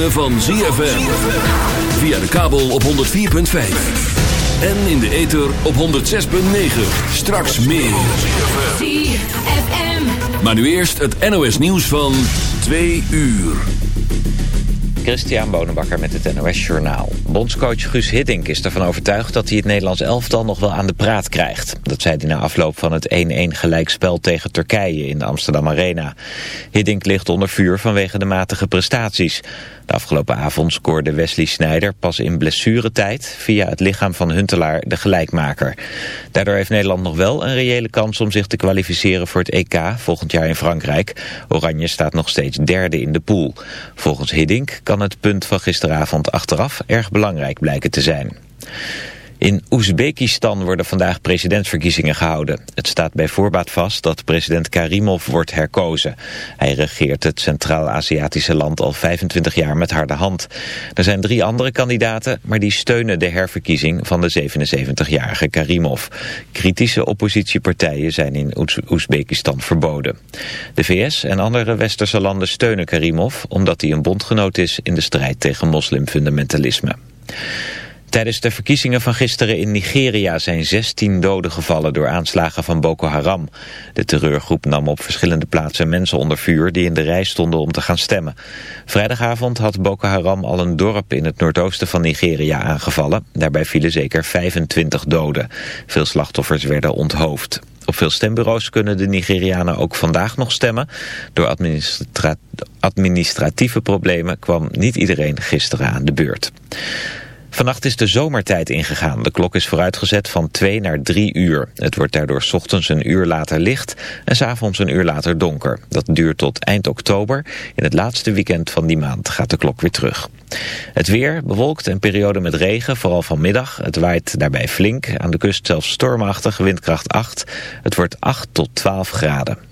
van ZFM. Via de kabel op 104.5. En in de ether op 106.9. Straks meer. ZFM. Maar nu eerst het NOS nieuws van 2 uur. Christian Bonenbakker met het NOS Journaal. Bondscoach Guus Hiddink is ervan overtuigd dat hij het Nederlands elftal nog wel aan de praat krijgt. Dat zei hij na afloop van het 1-1 gelijkspel tegen Turkije in de Amsterdam Arena. Hiddink ligt onder vuur vanwege de matige prestaties. Afgelopen avond scoorde Wesley Sneijder pas in blessuretijd via het lichaam van Huntelaar de gelijkmaker. Daardoor heeft Nederland nog wel een reële kans om zich te kwalificeren voor het EK volgend jaar in Frankrijk. Oranje staat nog steeds derde in de pool. Volgens Hiddink kan het punt van gisteravond achteraf erg belangrijk blijken te zijn. In Oezbekistan worden vandaag presidentsverkiezingen gehouden. Het staat bij voorbaat vast dat president Karimov wordt herkozen. Hij regeert het Centraal-Aziatische land al 25 jaar met harde hand. Er zijn drie andere kandidaten, maar die steunen de herverkiezing van de 77-jarige Karimov. Kritische oppositiepartijen zijn in Oezbekistan verboden. De VS en andere westerse landen steunen Karimov omdat hij een bondgenoot is in de strijd tegen moslimfundamentalisme. Tijdens de verkiezingen van gisteren in Nigeria zijn 16 doden gevallen door aanslagen van Boko Haram. De terreurgroep nam op verschillende plaatsen mensen onder vuur die in de rij stonden om te gaan stemmen. Vrijdagavond had Boko Haram al een dorp in het noordoosten van Nigeria aangevallen. Daarbij vielen zeker 25 doden. Veel slachtoffers werden onthoofd. Op veel stembureaus kunnen de Nigerianen ook vandaag nog stemmen. Door administratieve problemen kwam niet iedereen gisteren aan de beurt. Vannacht is de zomertijd ingegaan. De klok is vooruitgezet van 2 naar 3 uur. Het wordt daardoor ochtends een uur later licht en s avonds een uur later donker. Dat duurt tot eind oktober. In het laatste weekend van die maand gaat de klok weer terug. Het weer bewolkt en periode met regen, vooral vanmiddag. Het waait daarbij flink. Aan de kust zelfs stormachtig, windkracht 8. Het wordt 8 tot 12 graden.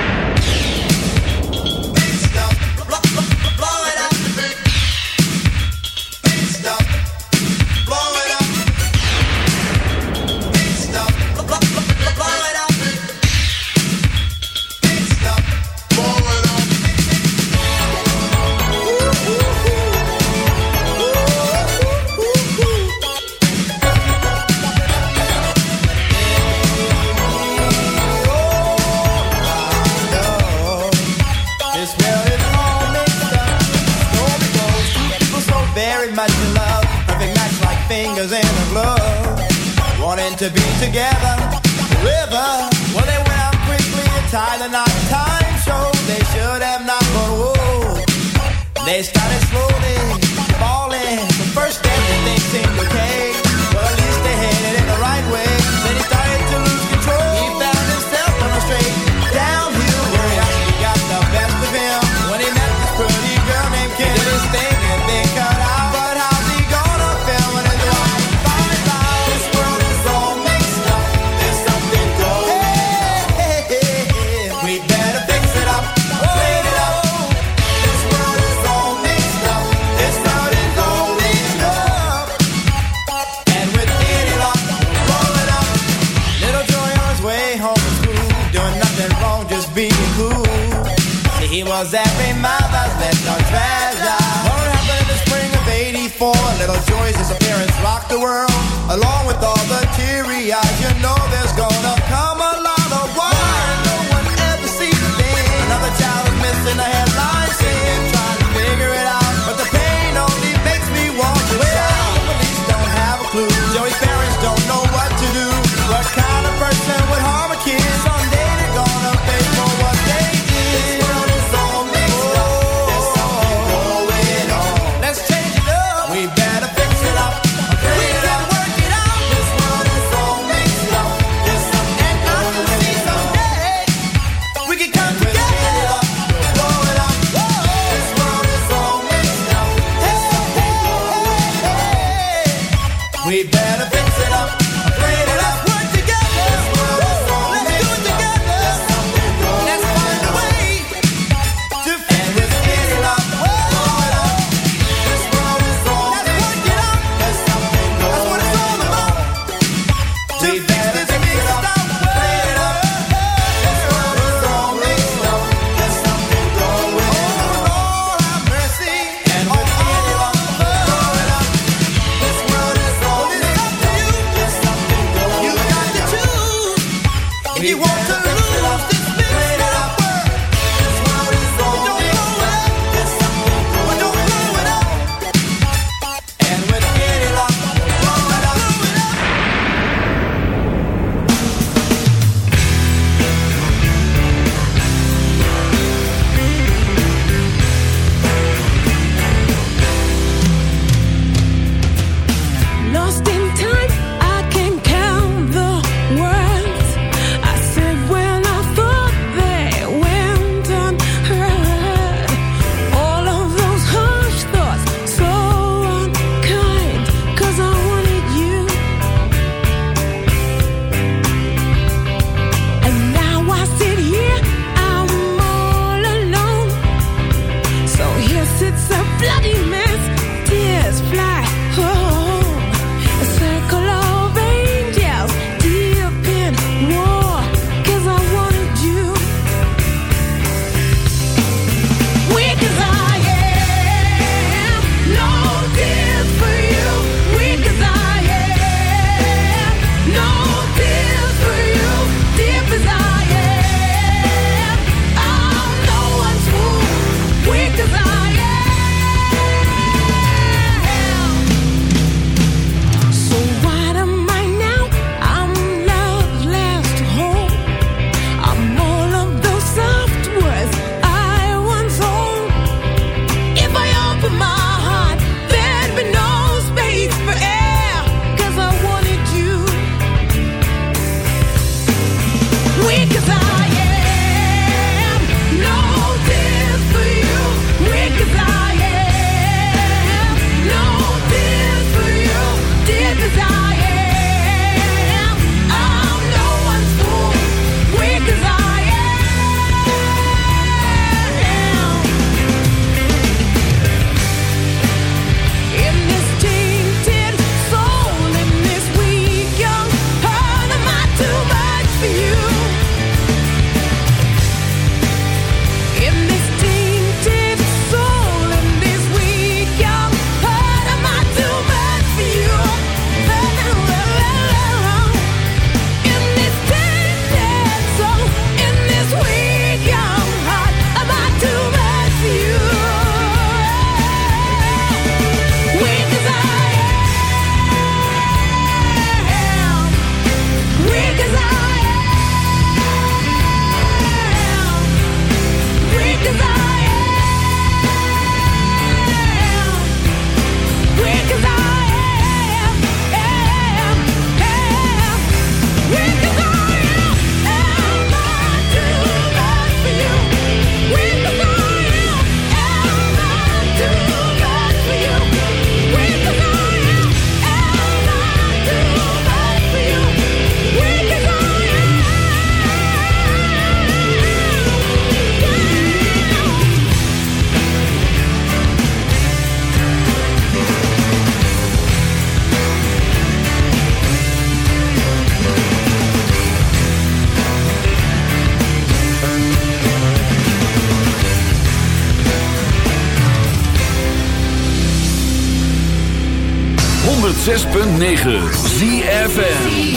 To be together. River, well they went out quickly and tied the knot. Time showed they should have not, but whoa. They started slowly falling. The first step, everything seemed okay. The world, 106.9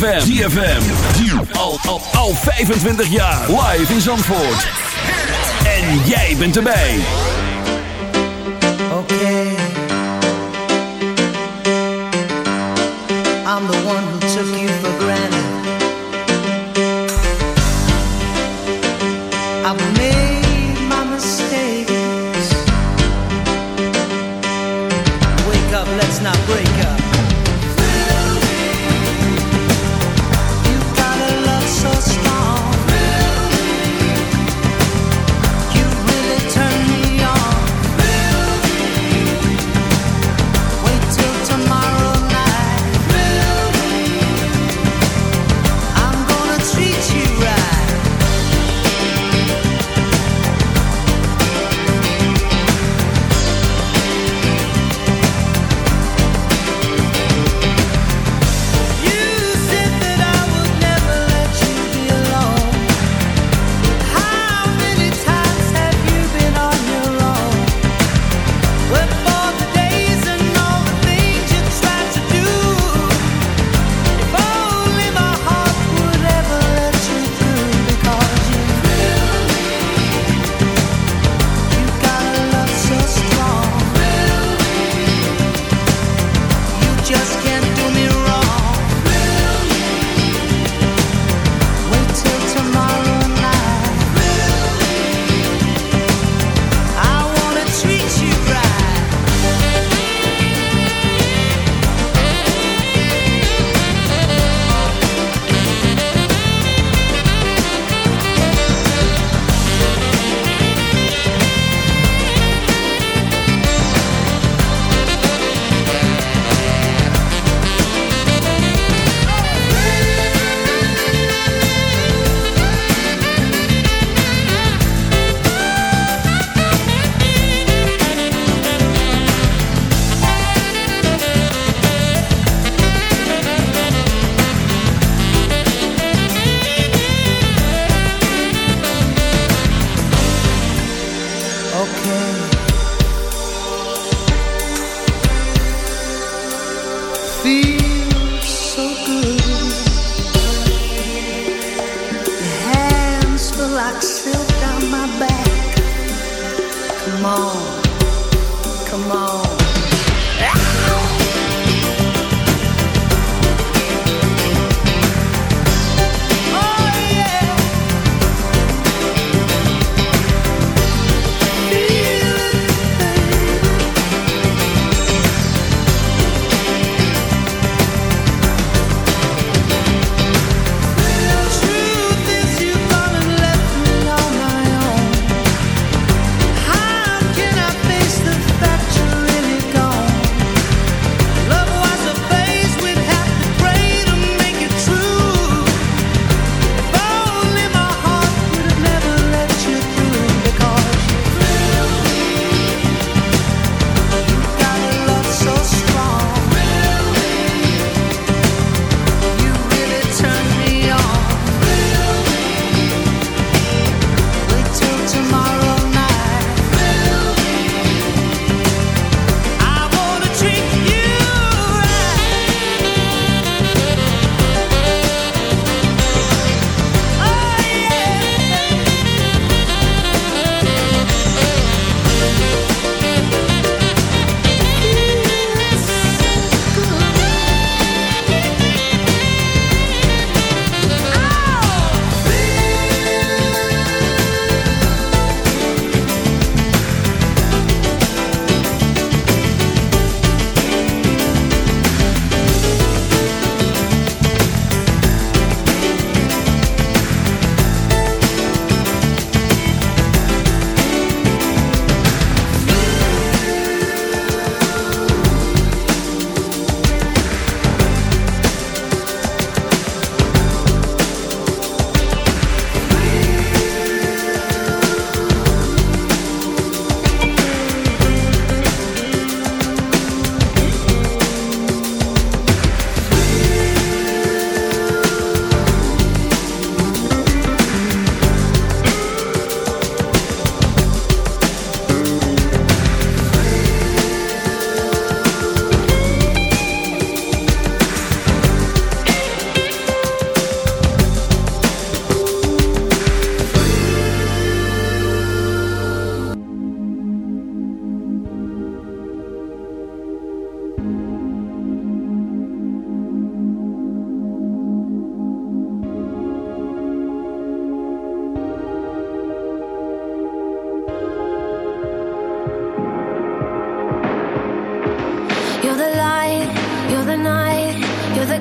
ZFM. 25 jaar. Live in Zandvoort. En jij bent erbij. Okay. I'm the one who took you for granted.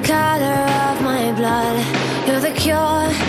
color of my blood. You're the cure.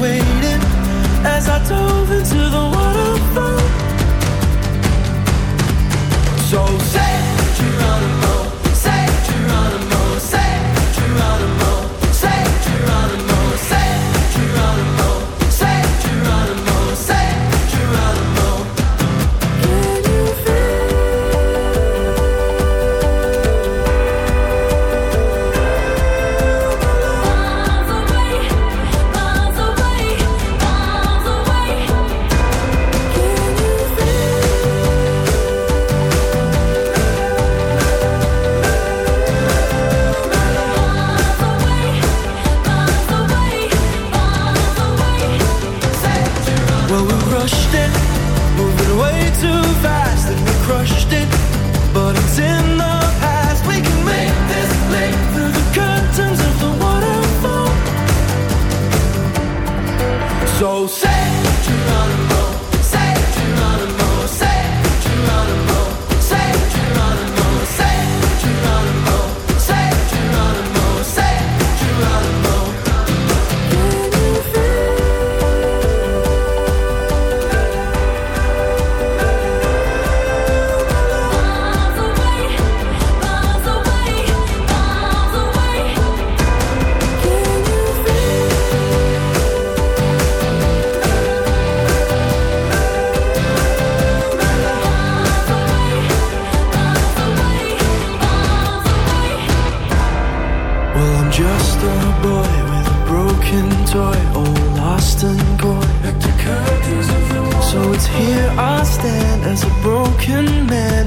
waiting as I dove into the waterfall. So say.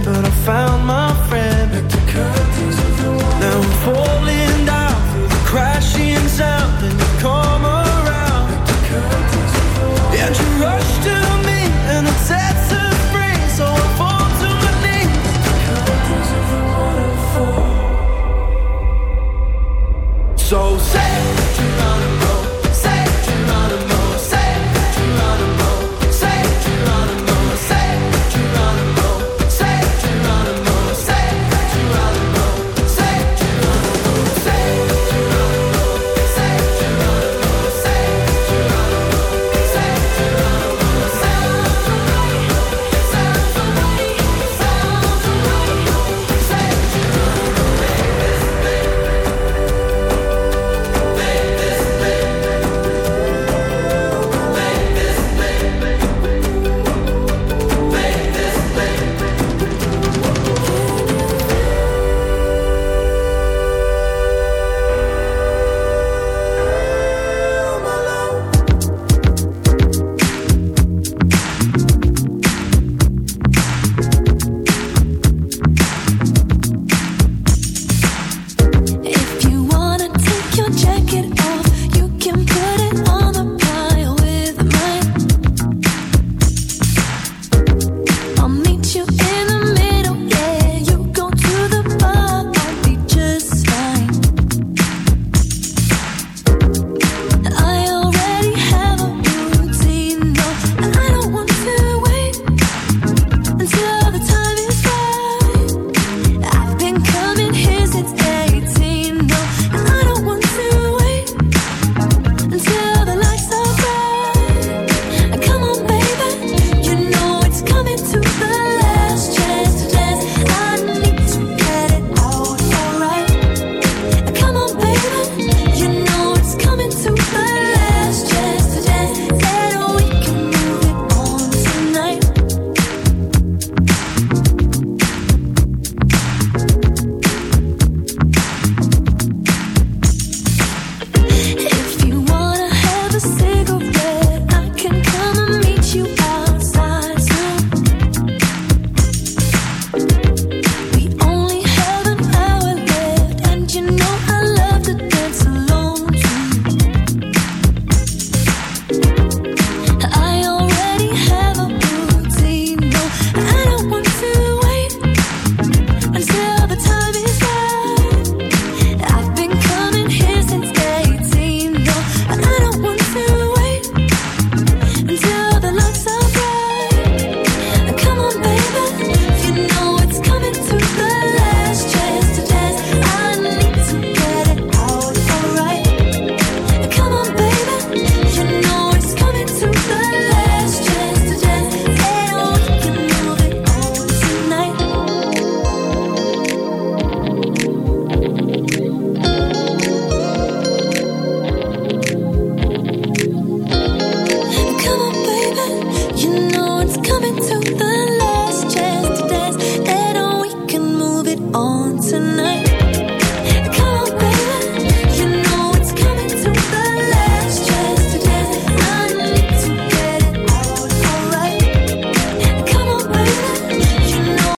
but I found my friend. Now I'm falling down through the crashing sound, and you come around. And you rush.